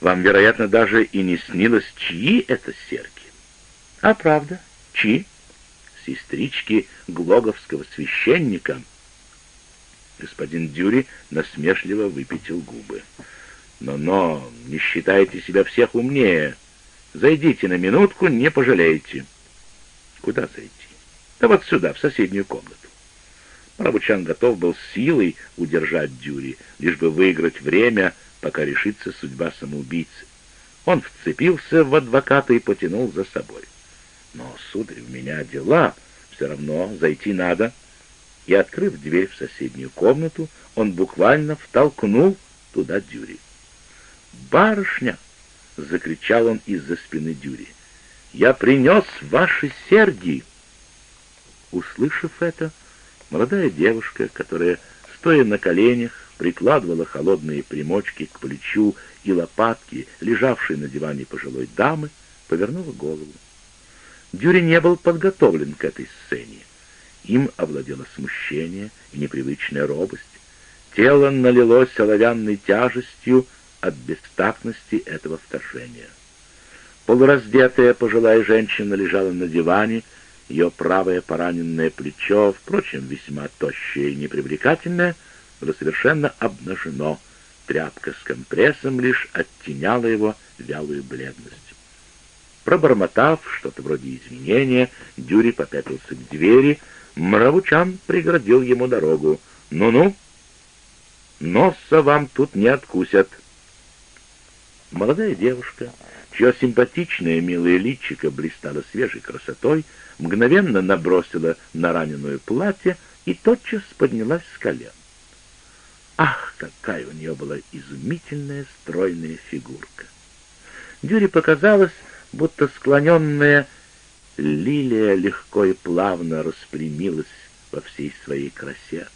Вам, вероятно, даже и не снилось, чьи это серьги. А правда, чьи? Сестрички Глоговского священника. Господин Дюри насмешливо выпятил губы. «Но-но, не считайте себя всех умнее. Зайдите на минутку, не пожалеете». «Куда зайти?» «Да вот сюда, в соседнюю комнату». Рабучан готов был силой удержать Дюри, лишь бы выиграть время, пока решится судьба самоубийцы. Он вцепился в адвоката и потянул за собой. «Но, сударь, у меня дела, все равно зайти надо». И, открыв дверь в соседнюю комнату, он буквально втолкнул туда Дюри. «Барышня!» — закричал он из-за спины Дюри. «Я принес ваши серьги!» Услышав это, молодая девушка, которая, стоя на коленях, прикладывала холодные примочки к плечу и лопатки, лежавшей на диване пожилой дамы, повернула голову. Дюри не был подготовлен к этой сцене. Им овладело смущение и непривычная робость. Тело налилось оловянной тяжестью от бестактности этого вторжения. Полураздетая пожилая женщина лежала на диване, ее правое пораненное плечо, впрочем, весьма тощее и непривлекательное, было совершенно обнажено. Тряпка с компрессом лишь оттеняла его вялую бледность. Пробормотав что-то вроде извинения, Дюри попятился к двери, Мравучан преградил ему дорогу. «Ну-ну, носа вам тут не откусят». Молодая девушка, чье симпатичное милое личико блистало свежей красотой, мгновенно набросила на раненое платье и тотчас поднялась с колен. Ах, какая у нее была изумительная стройная фигурка! Дюре показалось, будто склоненная лилия легко и плавно распрямилась во всей своей красе.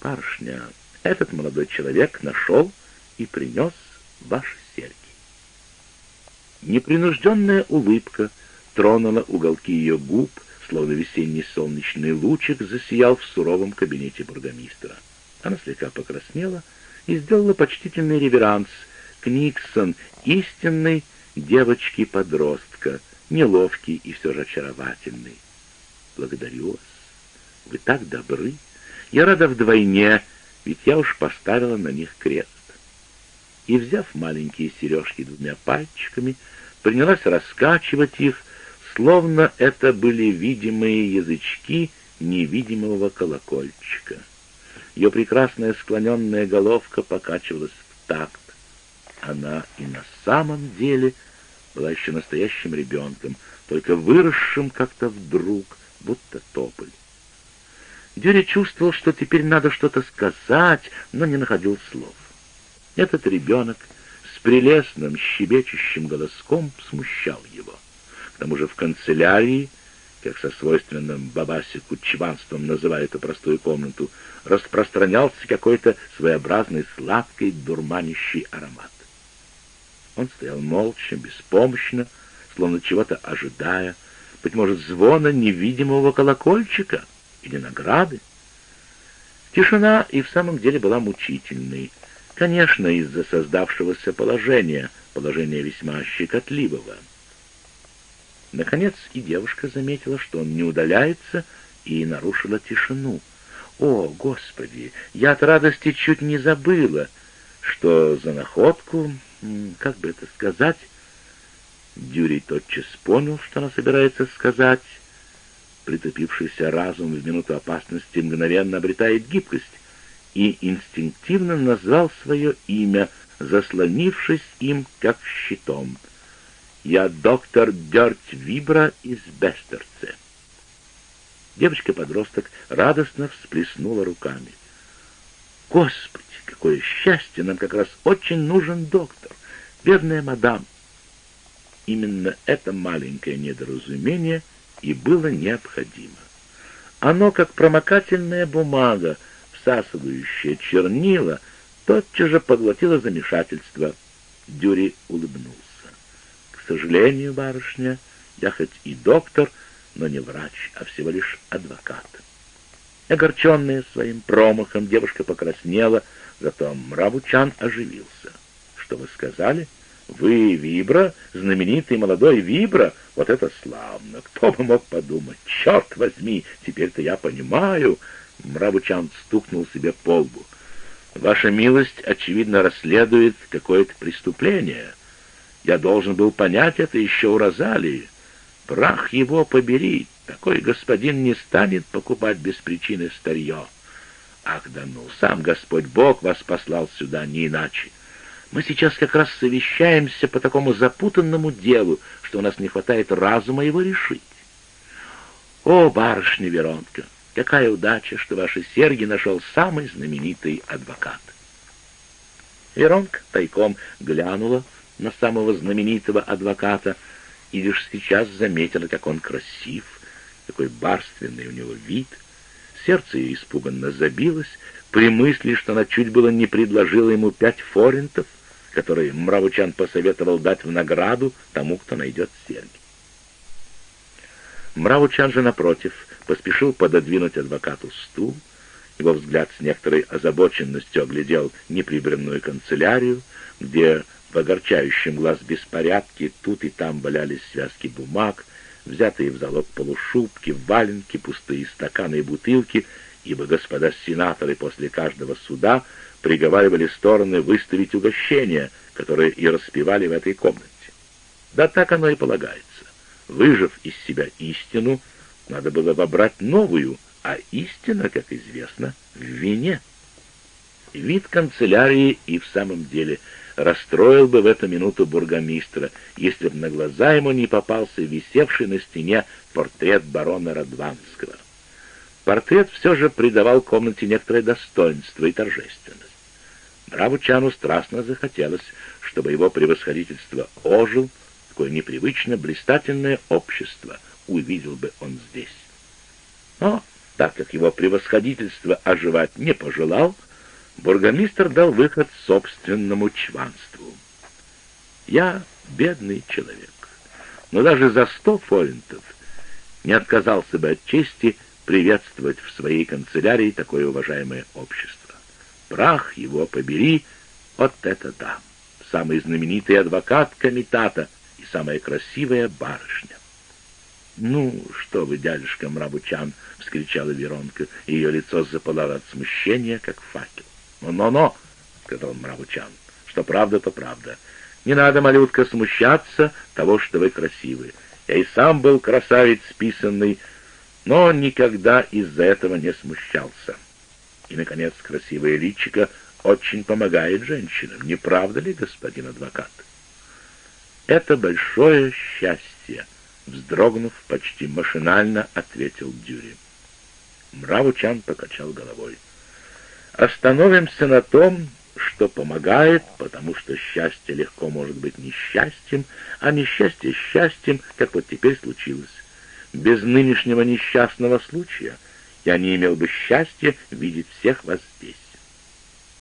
Паршня, этот молодой человек нашел и принес ваши серьги. Непринужденная улыбка тронула уголки ее губ, словно весенний солнечный лучик засиял в суровом кабинете бургомистра. Она слегка покраснела и сделала почтительный реверанс к Никсон, истинной девочки-подростка, неловкий и все же очаровательный. Благодарю вас. Вы так добры. Я рада вдвойне, ведь я уж поставила на них крест. И, взяв маленькие сережки двумя пальчиками, принялась раскачивать их, словно это были видимые язычки невидимого колокольчика. Ее прекрасная склоненная головка покачивалась в такт. Она и на самом деле — была еще настоящим ребенком, только выросшим как-то вдруг, будто тополь. Дюри чувствовал, что теперь надо что-то сказать, но не находил слов. Этот ребенок с прелестным, щебечущим голоском смущал его. К тому же в канцелярии, как со свойственным бабасику чванством называют эту простую комнату, распространялся какой-то своеобразный сладкий дурманящий аромат. Он стоял молча, беспомощно, словно чего-то ожидая, быть может, звона невидимого колокольчика или награды. Тишина и в самом деле была мучительной, конечно, из-за создавшегося положения, положения весьма щекотливого. Наконец и девушка заметила, что он не удаляется, и нарушила тишину. «О, Господи! Я от радости чуть не забыла, что за находку как бы это сказать? Дюрий тотчас понял, что она собирается сказать. Притопившийся разум в минуту опасности мгновенно обретает гибкость и инстинктивно назвал свое имя, заслонившись им как щитом. «Я доктор Дёрть Вибра из Бестерце». Девочка-подросток радостно всплеснула руками. «Господи, какое счастье! Нам как раз очень нужен доктор. Бедная мадам!» Именно это маленькое недоразумение и было необходимо. Оно, как промокательная бумага, всасывающая чернила, тотчас же поглотило замешательство. Дюри улыбнулся. «К сожалению, барышня, я хоть и доктор, но не врач, а всего лишь адвокат». Огорченная своим промахом, девушка покраснела, зато Мравучан оживился. что вы сказали? Вы Вибра, знаменитый молодой Вибра? Вот это славно! Кто бы мог подумать? Черт возьми, теперь-то я понимаю!» Мравучан стукнул себе по лбу. «Ваша милость, очевидно, расследует какое-то преступление. Я должен был понять это еще у Розалии. Прах его побери, такой господин не станет покупать без причины старье. Ах да ну, сам Господь Бог вас послал сюда, не иначе. Мы сейчас как раз совещаемся по такому запутанному делу, что у нас не хватает разума его решить. О, барышня Веронка, какая удача, что ваши Сергий нашел самый знаменитый адвокат. Веронка тайком глянула на самого знаменитого адвоката и лишь сейчас заметила, как он красив, какой барственный у него вид. Сердце ее испуганно забилось при мысли, что она чуть было не предложила ему пять форинтов, которые Мравучан посоветовал дать в награду тому, кто найдет серьги. Мравучан же, напротив, поспешил пододвинуть адвокату стул, его взгляд с некоторой озабоченностью оглядел неприбранную канцелярию, где в огорчающем глаз беспорядке тут и там валялись связки бумаг, взятые в залог полушубки, валенки, пустые стаканы и бутылки, ибо господа сенаторы после каждого суда приговаривали стороны выставить угощения, которые и распевали в этой комнате. Да так оно и полагается. Выжив из себя истину, надо было вобрать новую, а истина, как известно, в вине. Вид канцелярии и в самом деле – расстроил бы в эту минуту бургомистра, если бы на глаза ему не попался висевший на стене портрет барона Радванского. Портрет все же придавал комнате некоторое достоинство и торжественность. Бравучану страстно захотелось, чтобы его превосходительство ожил, такое непривычно блистательное общество увидел бы он здесь. Но, так как его превосходительство оживать не пожелал, бургомистр дал выход собственному чванству. Я бедный человек, но даже за сто форинтов не отказался бы от чести приветствовать в своей канцелярии такое уважаемое общество. Прах его побери, вот это да, самый знаменитый адвокат комитата и самая красивая барышня. «Ну, что вы, дядюшка Мрабучан!» — вскричала Веронка, ее лицо запылало от смущения, как факел. «Но-но-но», — сказал Мравучан, — «что правда, то правда. Не надо, малютка, смущаться того, что вы красивы. Я и сам был красавец списанный, но никогда из-за этого не смущался. И, наконец, красивое личико очень помогает женщинам, не правда ли, господин адвокат?» «Это большое счастье», — вздрогнув, почти машинально ответил Дюри. Мравучан покачал головой. Остановимся на том, что помогает, потому что счастье легко может быть несчастьем, а несчастье счастьем, как вот теперь случилось. Без нынешнего несчастного случая я не имел бы счастья видеть всех вас здесь.